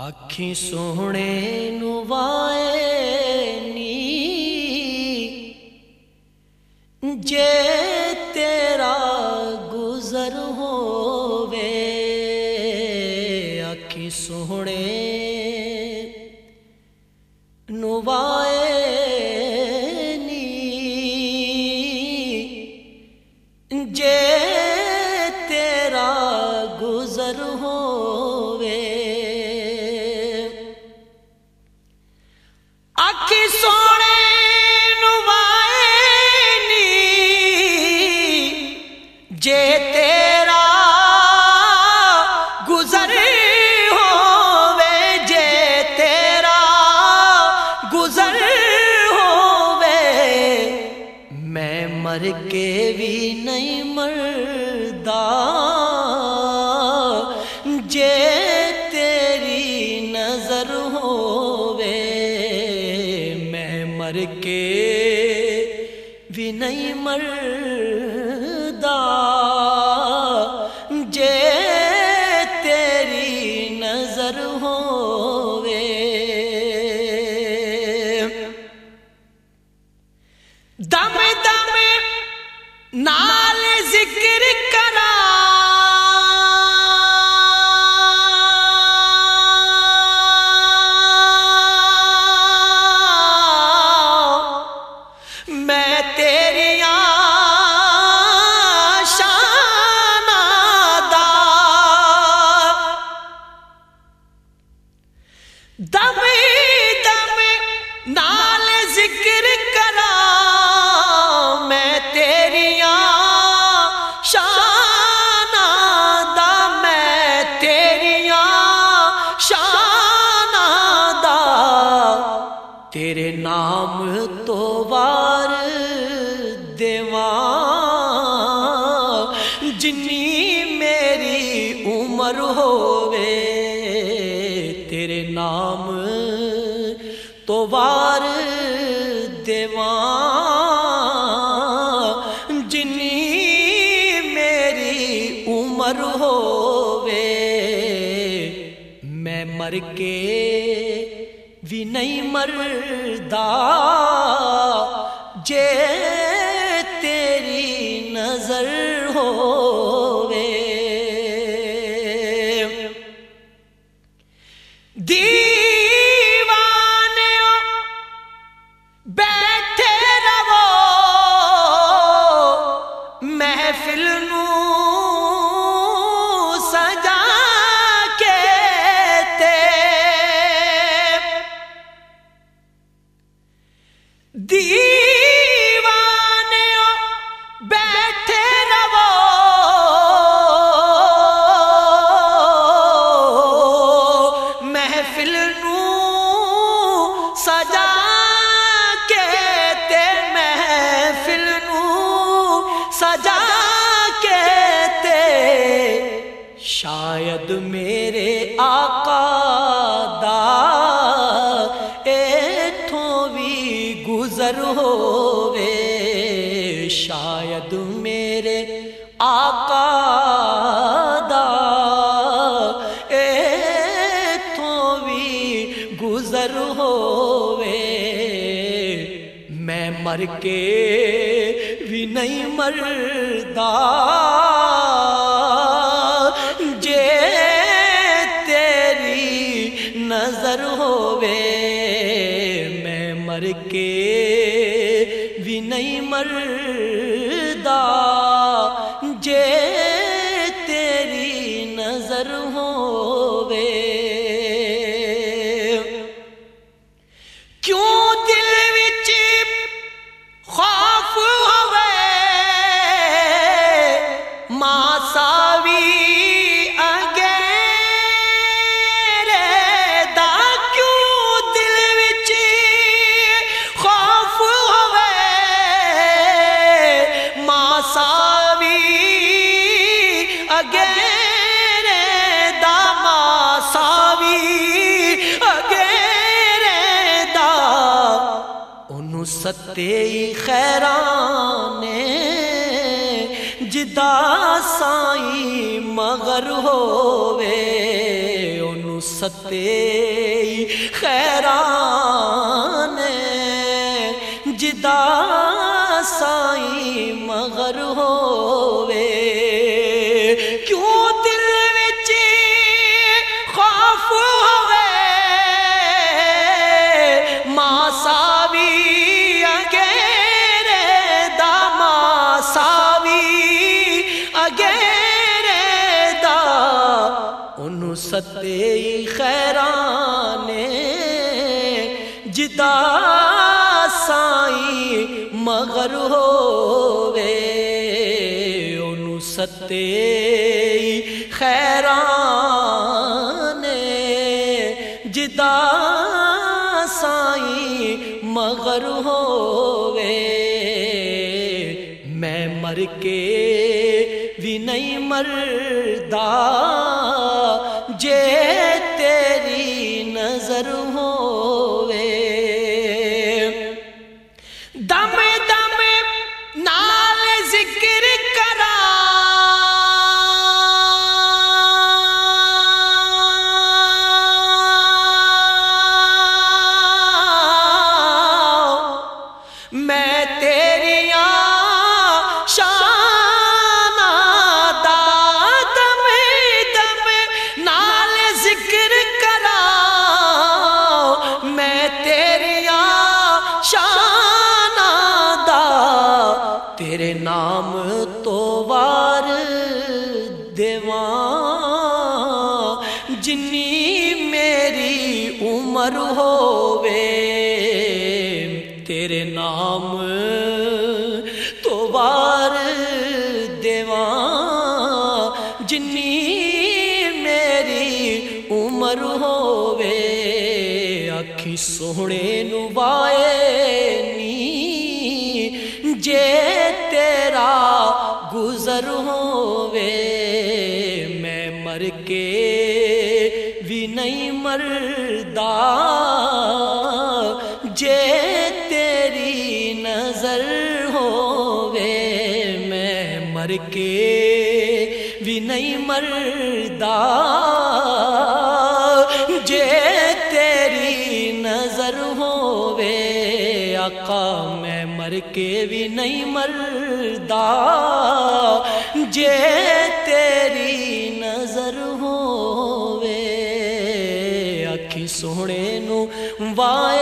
ਆਖੀ ਸੋਹਣੇ ਨੂੰ ਵਾਏ ਨੀ ਜੇ تیری نظر ہووے۔ میں مر کے بھی نہیں مر دم دم نال ذکر کرا میں تیریاں شانہ دا میں تیریاں شانہ تیرے نام تو بار تو وار دیوان، جنی میری عمر ہووے۔ میں مر کے بھی نہیں مردا، جے تیری نظر ہووے۔ دی آقا دا ایتھوں بھی گزر ہووے شاید میرے آقا دا ایتھوں بھی گزر ہووے میں مر کے بھی نہیں مردا مر کے بھی نہیں مر ستے خیران جدا سائی مگر ہووے ان ستے خیران جدا سائی مگر ہووے ستے خیران جدا سائی مگر ہووے انہوں ستے خیران جدا سائی مگر ہووے میں مر کے بھی نہیں مردا جے میری عمر ہووے، تیرے نام تو وار دیواں، جنی میری عمر ہووے۔ اکھی سونے نوائے نی، جے تیرا گزر ہووے۔ میں مر کے بھی نہیں مردا جے تیری نظر ہووے، میں مر کے بھی نہیں مردا جے تیری نظر ہووے، آقا، میں مر کے بھی نہیں مردا جے تیری نظر سونے نو وائے